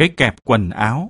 cái kẹp quần áo.